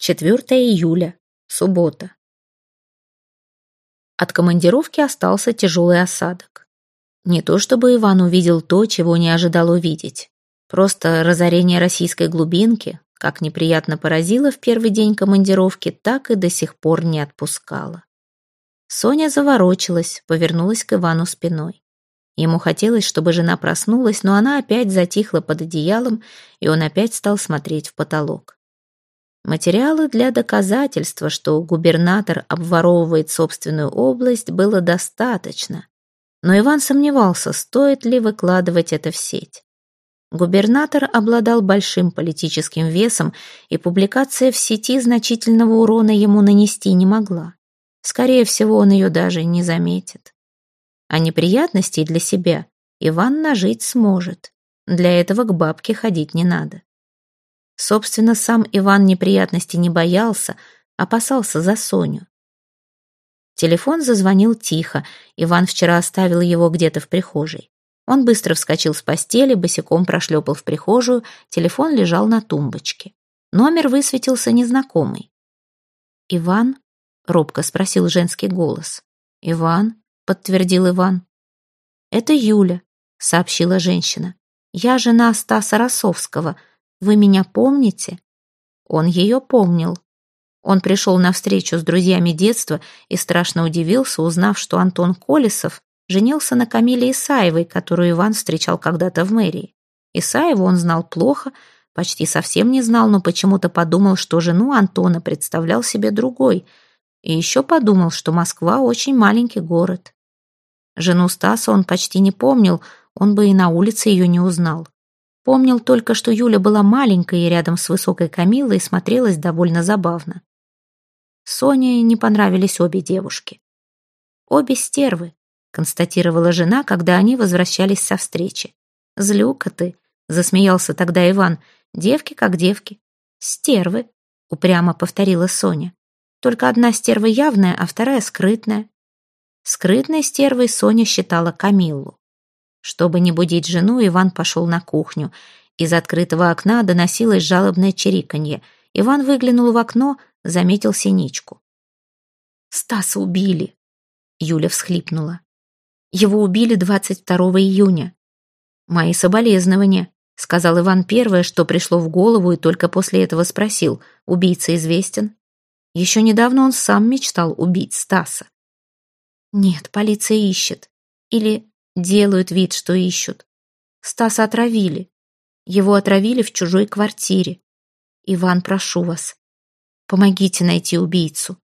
4 июля. Суббота. От командировки остался тяжелый осадок. Не то чтобы Иван увидел то, чего не ожидал увидеть. Просто разорение российской глубинки, как неприятно поразило в первый день командировки, так и до сих пор не отпускало. Соня заворочилась, повернулась к Ивану спиной. Ему хотелось, чтобы жена проснулась, но она опять затихла под одеялом, и он опять стал смотреть в потолок. Материалы для доказательства, что губернатор обворовывает собственную область, было достаточно. Но Иван сомневался, стоит ли выкладывать это в сеть. Губернатор обладал большим политическим весом, и публикация в сети значительного урона ему нанести не могла. Скорее всего, он ее даже не заметит. А неприятностей для себя Иван нажить сможет. Для этого к бабке ходить не надо. Собственно, сам Иван неприятностей не боялся, опасался за Соню. Телефон зазвонил тихо. Иван вчера оставил его где-то в прихожей. Он быстро вскочил с постели, босиком прошлепал в прихожую, телефон лежал на тумбочке. Номер высветился незнакомый. «Иван?» — робко спросил женский голос. «Иван?» подтвердил Иван. «Это Юля», — сообщила женщина. «Я жена Стаса Росовского. Вы меня помните?» Он ее помнил. Он пришел на встречу с друзьями детства и страшно удивился, узнав, что Антон Колесов женился на Камиле Исаевой, которую Иван встречал когда-то в мэрии. Исаеву он знал плохо, почти совсем не знал, но почему-то подумал, что жену Антона представлял себе другой. И еще подумал, что Москва очень маленький город. Жену Стаса он почти не помнил, он бы и на улице ее не узнал. Помнил только, что Юля была маленькой и рядом с высокой Камилой смотрелась довольно забавно. Соне не понравились обе девушки. «Обе стервы», — констатировала жена, когда они возвращались со встречи. «Злюка ты», — засмеялся тогда Иван, — «девки как девки». «Стервы», — упрямо повторила Соня. «Только одна стерва явная, а вторая скрытная. Скрытной стервой Соня считала Камиллу. Чтобы не будить жену, Иван пошел на кухню. Из открытого окна доносилось жалобное чириканье. Иван выглянул в окно, заметил синичку. «Стаса убили!» Юля всхлипнула. «Его убили 22 июня». «Мои соболезнования», — сказал Иван первое, что пришло в голову, и только после этого спросил, «Убийца известен?» Еще недавно он сам мечтал убить Стаса. Нет, полиция ищет. Или делают вид, что ищут. Стаса отравили. Его отравили в чужой квартире. Иван, прошу вас, помогите найти убийцу.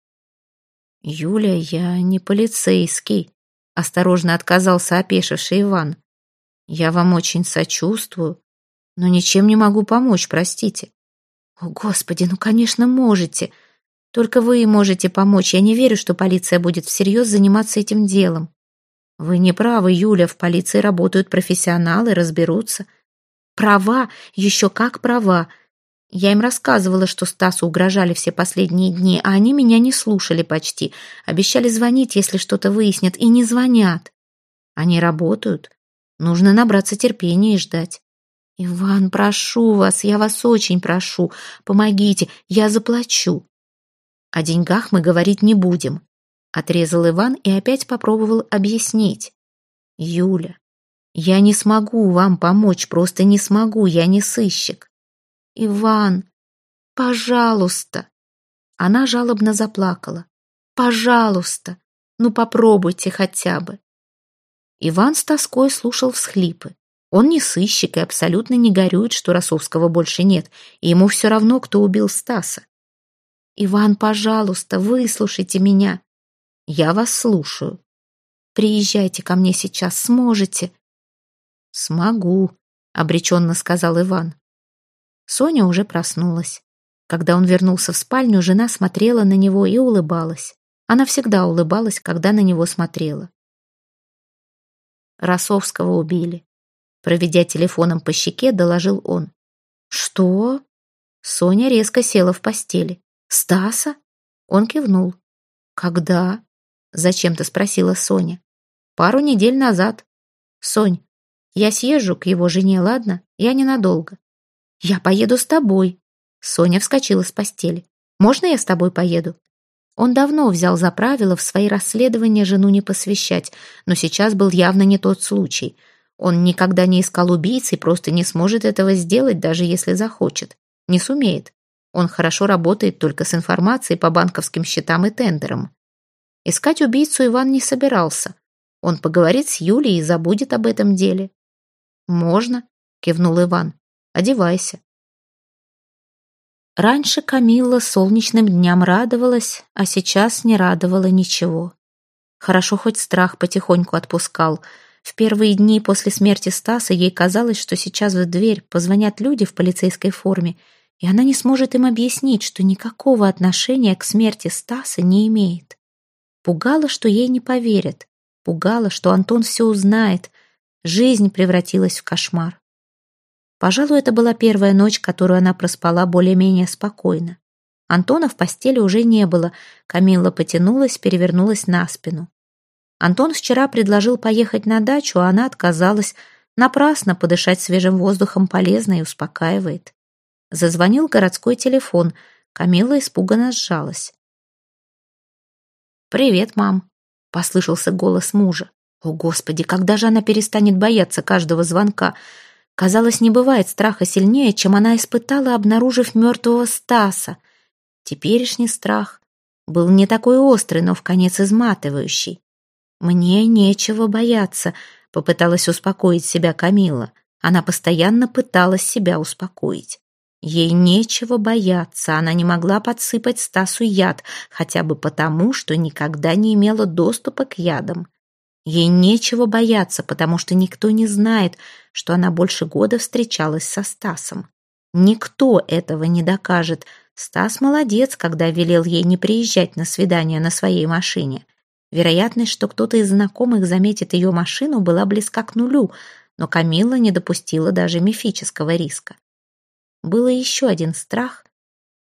Юля, я не полицейский, осторожно отказался опешивший Иван. Я вам очень сочувствую, но ничем не могу помочь, простите. О, Господи, ну, конечно, можете. Только вы можете помочь. Я не верю, что полиция будет всерьез заниматься этим делом. Вы не правы, Юля, в полиции работают профессионалы, разберутся. Права, еще как права. Я им рассказывала, что Стасу угрожали все последние дни, а они меня не слушали почти. Обещали звонить, если что-то выяснят, и не звонят. Они работают. Нужно набраться терпения и ждать. «Иван, прошу вас, я вас очень прошу, помогите, я заплачу». О деньгах мы говорить не будем, отрезал Иван и опять попробовал объяснить. Юля, я не смогу вам помочь, просто не смогу, я не сыщик. Иван, пожалуйста. Она жалобно заплакала. Пожалуйста, ну попробуйте хотя бы. Иван с тоской слушал всхлипы. Он не сыщик и абсолютно не горюет, что Росовского больше нет, и ему все равно, кто убил Стаса. «Иван, пожалуйста, выслушайте меня». «Я вас слушаю». «Приезжайте ко мне сейчас, сможете?» «Смогу», — обреченно сказал Иван. Соня уже проснулась. Когда он вернулся в спальню, жена смотрела на него и улыбалась. Она всегда улыбалась, когда на него смотрела. Росовского убили. Проведя телефоном по щеке, доложил он. «Что?» Соня резко села в постели. «Стаса?» Он кивнул. «Когда?» — зачем-то спросила Соня. «Пару недель назад. Сонь, я съезжу к его жене, ладно? Я ненадолго». «Я поеду с тобой». Соня вскочила с постели. Можно я с тобой поеду?» Он давно взял за правило в свои расследования жену не посвящать, но сейчас был явно не тот случай. Он никогда не искал убийц и просто не сможет этого сделать, даже если захочет. Не сумеет. Он хорошо работает только с информацией по банковским счетам и тендерам. Искать убийцу Иван не собирался. Он поговорит с Юлей и забудет об этом деле. «Можно», — кивнул Иван. «Одевайся». Раньше Камилла солнечным дням радовалась, а сейчас не радовала ничего. Хорошо хоть страх потихоньку отпускал. В первые дни после смерти Стаса ей казалось, что сейчас в дверь позвонят люди в полицейской форме, и она не сможет им объяснить, что никакого отношения к смерти Стаса не имеет. Пугало, что ей не поверят. Пугало, что Антон все узнает. Жизнь превратилась в кошмар. Пожалуй, это была первая ночь, которую она проспала более-менее спокойно. Антона в постели уже не было. Камилла потянулась, перевернулась на спину. Антон вчера предложил поехать на дачу, а она отказалась. Напрасно подышать свежим воздухом полезно и успокаивает. Зазвонил городской телефон. Камилла испуганно сжалась. «Привет, мам», — послышался голос мужа. «О, Господи, когда же она перестанет бояться каждого звонка?» Казалось, не бывает страха сильнее, чем она испытала, обнаружив мертвого Стаса. Теперешний страх был не такой острый, но в конец изматывающий. «Мне нечего бояться», — попыталась успокоить себя Камила. Она постоянно пыталась себя успокоить. Ей нечего бояться, она не могла подсыпать Стасу яд, хотя бы потому, что никогда не имела доступа к ядам. Ей нечего бояться, потому что никто не знает, что она больше года встречалась со Стасом. Никто этого не докажет. Стас молодец, когда велел ей не приезжать на свидание на своей машине. Вероятность, что кто-то из знакомых заметит ее машину, была близка к нулю, но Камилла не допустила даже мифического риска. Было еще один страх,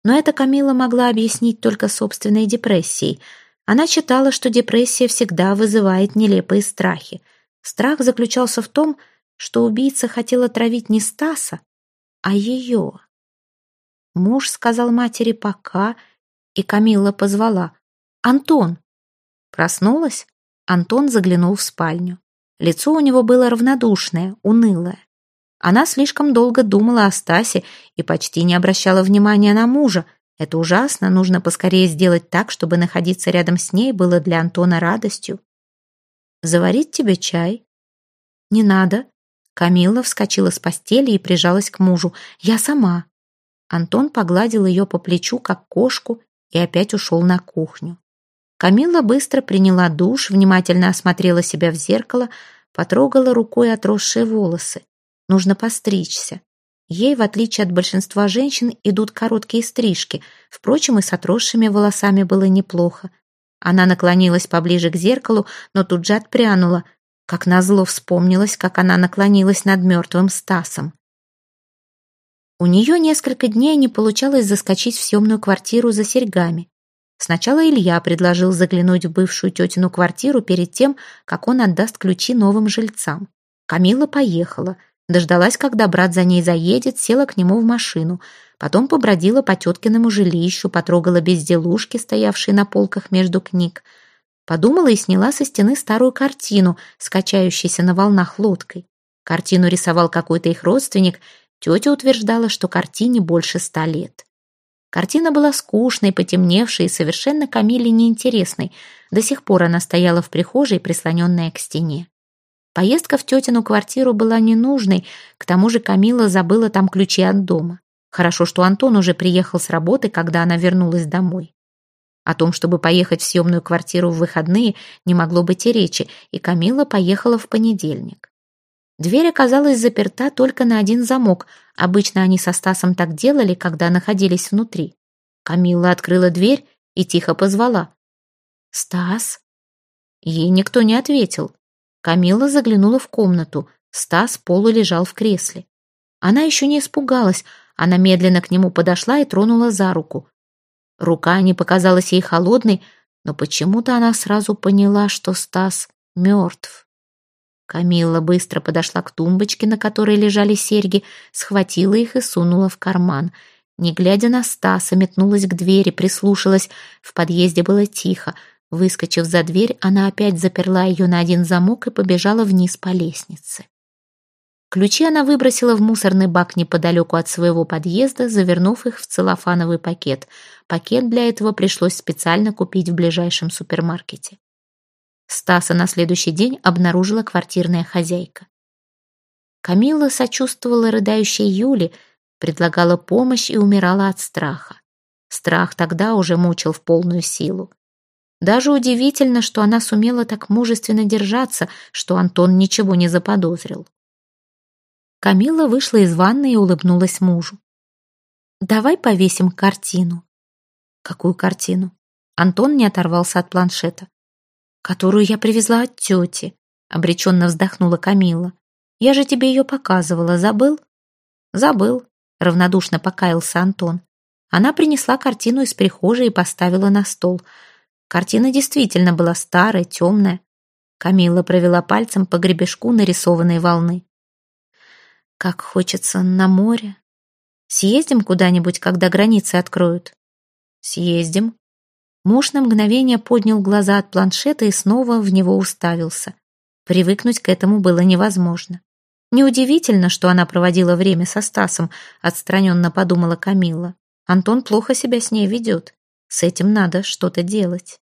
но это Камила могла объяснить только собственной депрессией – она читала, что депрессия всегда вызывает нелепые страхи. Страх заключался в том, что убийца хотел отравить не Стаса, а ее. Муж сказал матери «пока», и Камилла позвала «Антон». Проснулась, Антон заглянул в спальню. Лицо у него было равнодушное, унылое. Она слишком долго думала о Стасе и почти не обращала внимания на мужа, это ужасно, нужно поскорее сделать так, чтобы находиться рядом с ней было для Антона радостью. «Заварить тебе чай?» «Не надо». Камилла вскочила с постели и прижалась к мужу. «Я сама». Антон погладил ее по плечу, как кошку, и опять ушел на кухню. Камилла быстро приняла душ, внимательно осмотрела себя в зеркало, потрогала рукой отросшие волосы. Нужно постричься. Ей, в отличие от большинства женщин, идут короткие стрижки. Впрочем, и с отросшими волосами было неплохо. Она наклонилась поближе к зеркалу, но тут же отпрянула. Как назло вспомнилось, как она наклонилась над мертвым Стасом. У нее несколько дней не получалось заскочить в съемную квартиру за серьгами. Сначала Илья предложил заглянуть в бывшую тетину квартиру перед тем, как он отдаст ключи новым жильцам. Камила поехала — Дождалась, когда брат за ней заедет, села к нему в машину. Потом побродила по теткиному жилищу, потрогала безделушки, стоявшие на полках между книг. Подумала и сняла со стены старую картину, скачающейся на волнах лодкой. Картину рисовал какой-то их родственник. Тетя утверждала, что картине больше ста лет. Картина была скучной, потемневшей и совершенно Камиле неинтересной. До сих пор она стояла в прихожей, прислоненная к стене. Поездка в тетину квартиру была ненужной, к тому же Камила забыла там ключи от дома. Хорошо, что Антон уже приехал с работы, когда она вернулась домой. О том, чтобы поехать в съемную квартиру в выходные, не могло быть и речи, и Камила поехала в понедельник. Дверь оказалась заперта только на один замок. Обычно они со Стасом так делали, когда находились внутри. Камила открыла дверь и тихо позвала. «Стас?» Ей никто не ответил. Камила заглянула в комнату. Стас полулежал в кресле. Она еще не испугалась. Она медленно к нему подошла и тронула за руку. Рука не показалась ей холодной, но почему-то она сразу поняла, что Стас мертв. Камила быстро подошла к тумбочке, на которой лежали серьги, схватила их и сунула в карман. Не глядя на Стаса, метнулась к двери, прислушалась. В подъезде было тихо. Выскочив за дверь, она опять заперла ее на один замок и побежала вниз по лестнице. Ключи она выбросила в мусорный бак неподалеку от своего подъезда, завернув их в целлофановый пакет. Пакет для этого пришлось специально купить в ближайшем супермаркете. Стаса на следующий день обнаружила квартирная хозяйка. Камила сочувствовала рыдающей Юле, предлагала помощь и умирала от страха. Страх тогда уже мучил в полную силу. Даже удивительно, что она сумела так мужественно держаться, что Антон ничего не заподозрил. Камила вышла из ванной и улыбнулась мужу. «Давай повесим картину». «Какую картину?» Антон не оторвался от планшета. «Которую я привезла от тети», — обреченно вздохнула Камила. «Я же тебе ее показывала, забыл?» «Забыл», — равнодушно покаялся Антон. Она принесла картину из прихожей и поставила на стол. Картина действительно была старая, темная. Камила провела пальцем по гребешку нарисованной волны. Как хочется на море. Съездим куда-нибудь, когда границы откроют? Съездим. Муж на мгновение поднял глаза от планшета и снова в него уставился. Привыкнуть к этому было невозможно. Неудивительно, что она проводила время со Стасом, отстраненно подумала Камила. Антон плохо себя с ней ведет. С этим надо что-то делать.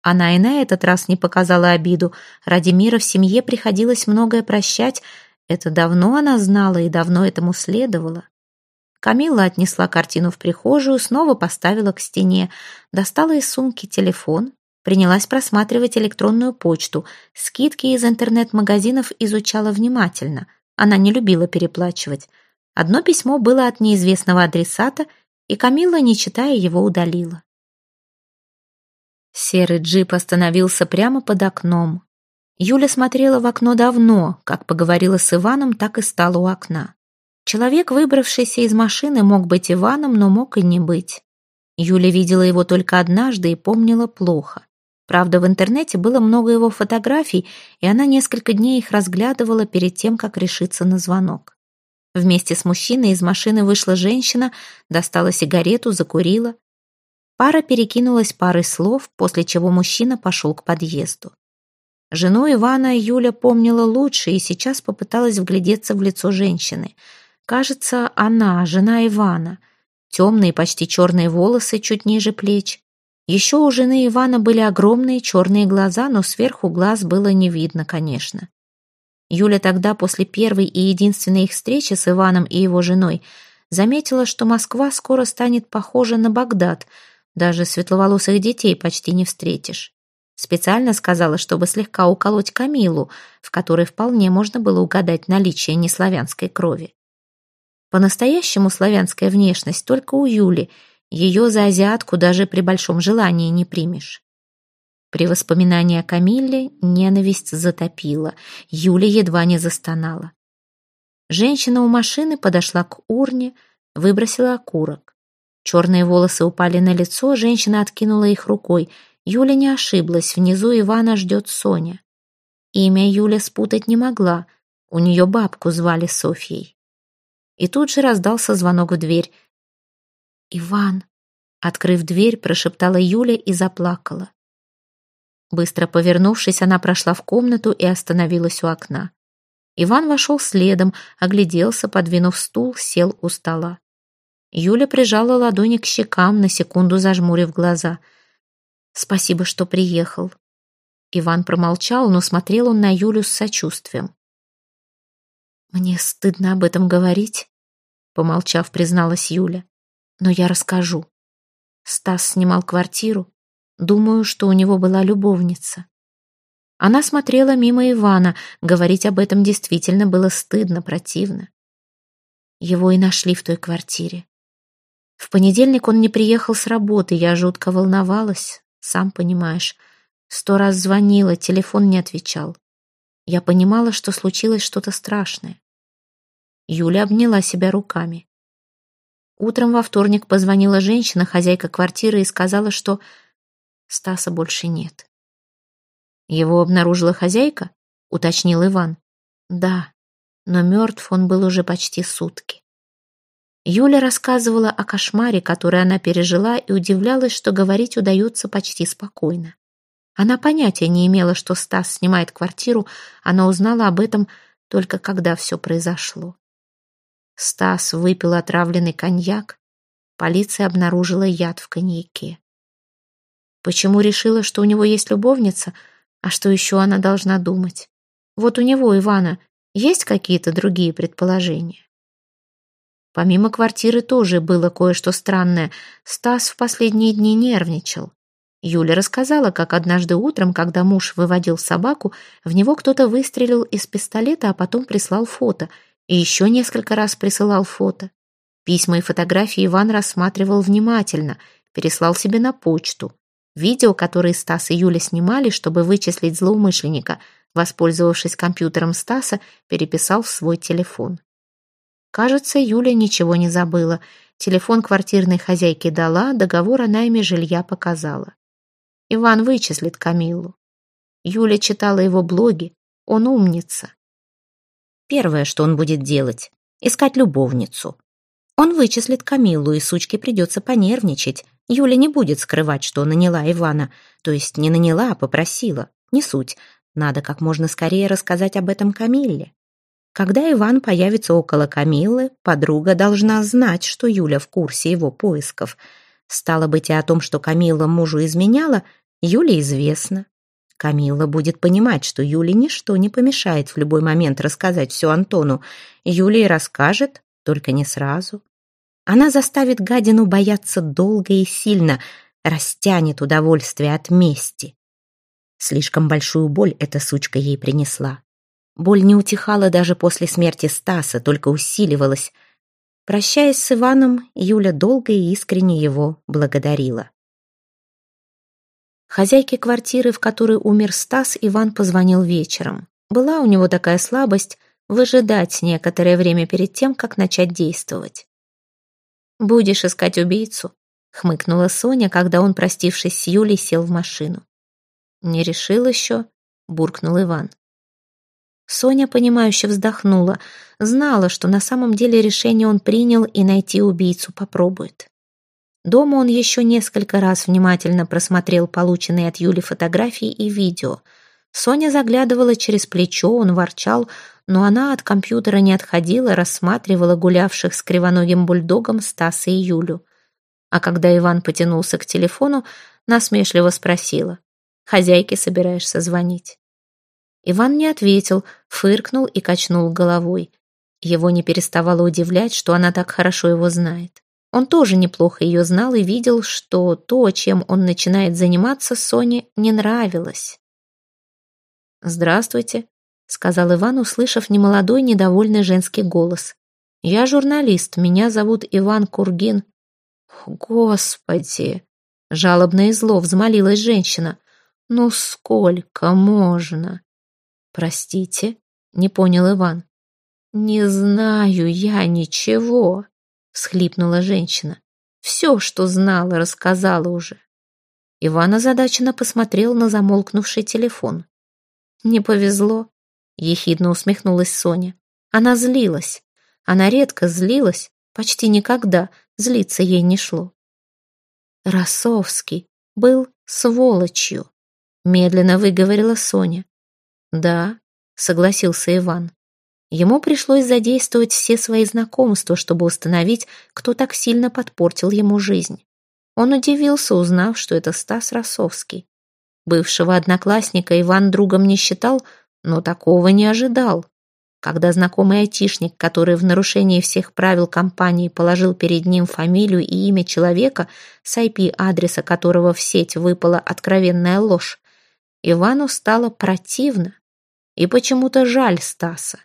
Она и на этот раз не показала обиду. Ради мира в семье приходилось многое прощать, это давно она знала и давно этому следовало. Камила отнесла картину в прихожую, снова поставила к стене, достала из сумки телефон, принялась просматривать электронную почту. Скидки из интернет-магазинов изучала внимательно. Она не любила переплачивать. Одно письмо было от неизвестного адресата, и Камила, не читая его, удалила. Серый джип остановился прямо под окном. Юля смотрела в окно давно, как поговорила с Иваном, так и стала у окна. Человек, выбравшийся из машины, мог быть Иваном, но мог и не быть. Юля видела его только однажды и помнила плохо. Правда, в интернете было много его фотографий, и она несколько дней их разглядывала перед тем, как решиться на звонок. Вместе с мужчиной из машины вышла женщина, достала сигарету, закурила. Пара перекинулась парой слов, после чего мужчина пошел к подъезду. Жену Ивана Юля помнила лучше и сейчас попыталась вглядеться в лицо женщины. Кажется, она, жена Ивана. Темные, почти черные волосы чуть ниже плеч. Еще у жены Ивана были огромные черные глаза, но сверху глаз было не видно, конечно. Юля тогда, после первой и единственной их встречи с Иваном и его женой, заметила, что Москва скоро станет похожа на Багдад. Даже светловолосых детей почти не встретишь. Специально сказала, чтобы слегка уколоть Камилу, в которой вполне можно было угадать наличие неславянской крови. По-настоящему славянская внешность только у Юли, ее за азиатку даже при большом желании не примешь. При воспоминании о Камилле ненависть затопила, Юля едва не застонала. Женщина у машины подошла к урне, выбросила окурок. Черные волосы упали на лицо, женщина откинула их рукой — Юля не ошиблась, внизу Ивана ждет Соня. Имя Юля спутать не могла, у нее бабку звали Софьей. И тут же раздался звонок в дверь. «Иван!» Открыв дверь, прошептала Юля и заплакала. Быстро повернувшись, она прошла в комнату и остановилась у окна. Иван вошел следом, огляделся, подвинув стул, сел у стола. Юля прижала ладони к щекам, на секунду зажмурив глаза — Спасибо, что приехал. Иван промолчал, но смотрел он на Юлю с сочувствием. Мне стыдно об этом говорить, помолчав, призналась Юля. Но я расскажу. Стас снимал квартиру. Думаю, что у него была любовница. Она смотрела мимо Ивана. Говорить об этом действительно было стыдно, противно. Его и нашли в той квартире. В понедельник он не приехал с работы, я жутко волновалась. Сам понимаешь, сто раз звонила, телефон не отвечал. Я понимала, что случилось что-то страшное. Юля обняла себя руками. Утром во вторник позвонила женщина, хозяйка квартиры, и сказала, что Стаса больше нет. Его обнаружила хозяйка? Уточнил Иван. Да, но мертв он был уже почти сутки. Юля рассказывала о кошмаре, который она пережила, и удивлялась, что говорить удается почти спокойно. Она понятия не имела, что Стас снимает квартиру, она узнала об этом только когда все произошло. Стас выпил отравленный коньяк, полиция обнаружила яд в коньяке. Почему решила, что у него есть любовница, а что еще она должна думать? Вот у него, Ивана, есть какие-то другие предположения? Помимо квартиры тоже было кое-что странное. Стас в последние дни нервничал. Юля рассказала, как однажды утром, когда муж выводил собаку, в него кто-то выстрелил из пистолета, а потом прислал фото. И еще несколько раз присылал фото. Письма и фотографии Иван рассматривал внимательно, переслал себе на почту. Видео, которые Стас и Юля снимали, чтобы вычислить злоумышленника, воспользовавшись компьютером Стаса, переписал в свой телефон. Кажется, Юля ничего не забыла. Телефон квартирной хозяйки дала, договор о найме жилья показала. Иван вычислит Камилу. Юля читала его блоги. Он умница. Первое, что он будет делать — искать любовницу. Он вычислит Камилу, и сучке придется понервничать. Юля не будет скрывать, что наняла Ивана. То есть не наняла, а попросила. Не суть. Надо как можно скорее рассказать об этом Камилле. Когда Иван появится около Камиллы, подруга должна знать, что Юля в курсе его поисков. Стало быть, и о том, что Камилла мужу изменяла, Юле известно. Камилла будет понимать, что Юле ничто не помешает в любой момент рассказать все Антону. Юлия расскажет, только не сразу. Она заставит гадину бояться долго и сильно, растянет удовольствие от мести. Слишком большую боль эта сучка ей принесла. Боль не утихала даже после смерти Стаса, только усиливалась. Прощаясь с Иваном, Юля долго и искренне его благодарила. Хозяйке квартиры, в которой умер Стас, Иван позвонил вечером. Была у него такая слабость выжидать некоторое время перед тем, как начать действовать. «Будешь искать убийцу?» — хмыкнула Соня, когда он, простившись с Юлей, сел в машину. «Не решил еще?» — буркнул Иван. Соня, понимающе вздохнула, знала, что на самом деле решение он принял и найти убийцу попробует. Дома он еще несколько раз внимательно просмотрел полученные от Юли фотографии и видео. Соня заглядывала через плечо, он ворчал, но она от компьютера не отходила, рассматривала гулявших с кривоногим бульдогом Стаса и Юлю. А когда Иван потянулся к телефону, насмешливо спросила. «Хозяйке собираешься звонить?» Иван не ответил, фыркнул и качнул головой. Его не переставало удивлять, что она так хорошо его знает. Он тоже неплохо ее знал и видел, что то, чем он начинает заниматься, Соне не нравилось. «Здравствуйте», — сказал Иван, услышав немолодой, недовольный женский голос. «Я журналист, меня зовут Иван Кургин». «Господи!» — жалобно и зло взмолилась женщина. «Ну сколько можно?» «Простите», — не понял Иван. «Не знаю я ничего», — всхлипнула женщина. «Все, что знала, рассказала уже». Иван озадаченно посмотрел на замолкнувший телефон. «Не повезло», — ехидно усмехнулась Соня. Она злилась. Она редко злилась, почти никогда, злиться ей не шло. «Росовский был сволочью», — медленно выговорила Соня. «Да», — согласился Иван. Ему пришлось задействовать все свои знакомства, чтобы установить, кто так сильно подпортил ему жизнь. Он удивился, узнав, что это Стас Росовский. Бывшего одноклассника Иван другом не считал, но такого не ожидал. Когда знакомый айтишник, который в нарушении всех правил компании положил перед ним фамилию и имя человека, с IP-адреса которого в сеть выпала откровенная ложь, Ивану стало противно и почему-то жаль Стаса.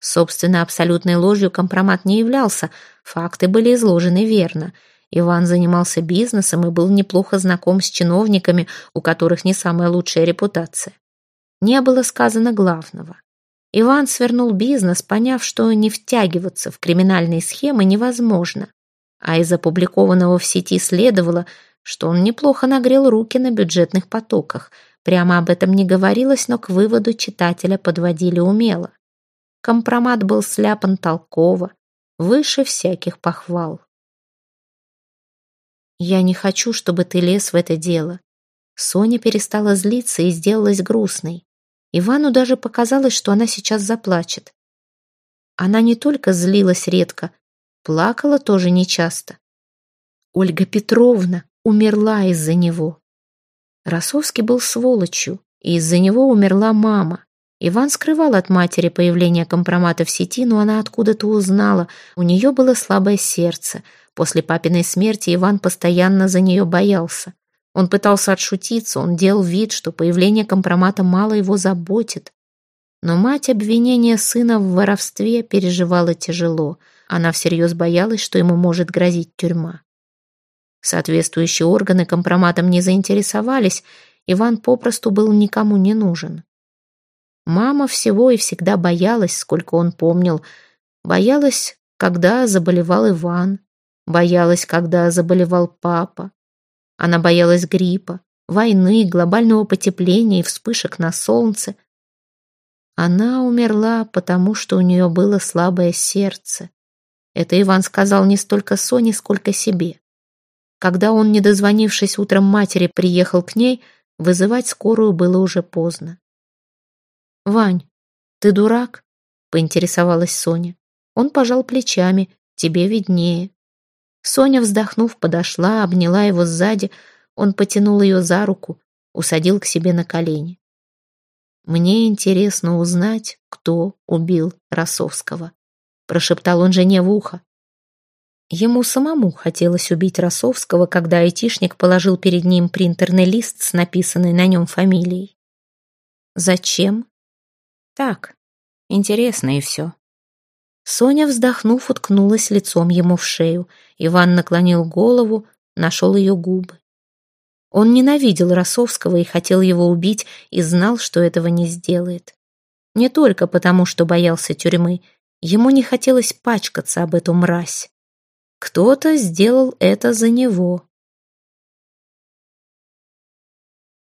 Собственно, абсолютной ложью компромат не являлся, факты были изложены верно. Иван занимался бизнесом и был неплохо знаком с чиновниками, у которых не самая лучшая репутация. Не было сказано главного. Иван свернул бизнес, поняв, что не втягиваться в криминальные схемы невозможно. А из опубликованного в сети следовало, что он неплохо нагрел руки на бюджетных потоках – Прямо об этом не говорилось, но к выводу читателя подводили умело. Компромат был сляпан толково. выше всяких похвал. «Я не хочу, чтобы ты лез в это дело». Соня перестала злиться и сделалась грустной. Ивану даже показалось, что она сейчас заплачет. Она не только злилась редко, плакала тоже нечасто. Ольга Петровна умерла из-за него. Росовский был сволочью, и из-за него умерла мама. Иван скрывал от матери появление компромата в сети, но она откуда-то узнала. У нее было слабое сердце. После папиной смерти Иван постоянно за нее боялся. Он пытался отшутиться, он делал вид, что появление компромата мало его заботит. Но мать обвинения сына в воровстве переживала тяжело. Она всерьез боялась, что ему может грозить тюрьма. Соответствующие органы компроматом не заинтересовались, Иван попросту был никому не нужен. Мама всего и всегда боялась, сколько он помнил. Боялась, когда заболевал Иван. Боялась, когда заболевал папа. Она боялась гриппа, войны, глобального потепления и вспышек на солнце. Она умерла, потому что у нее было слабое сердце. Это Иван сказал не столько Соне, сколько себе. Когда он, не дозвонившись утром матери, приехал к ней, вызывать скорую было уже поздно. «Вань, ты дурак?» — поинтересовалась Соня. Он пожал плечами. «Тебе виднее». Соня, вздохнув, подошла, обняла его сзади. Он потянул ее за руку, усадил к себе на колени. «Мне интересно узнать, кто убил Росовского», — прошептал он жене в ухо. Ему самому хотелось убить Росовского, когда айтишник положил перед ним принтерный лист с написанной на нем фамилией. «Зачем?» Так, интересно и все. Соня, вздохнув, уткнулась лицом ему в шею. Иван наклонил голову, нашел ее губы. Он ненавидел Росовского и хотел его убить, и знал, что этого не сделает. Не только потому, что боялся тюрьмы. Ему не хотелось пачкаться об эту мразь. Кто-то сделал это за него.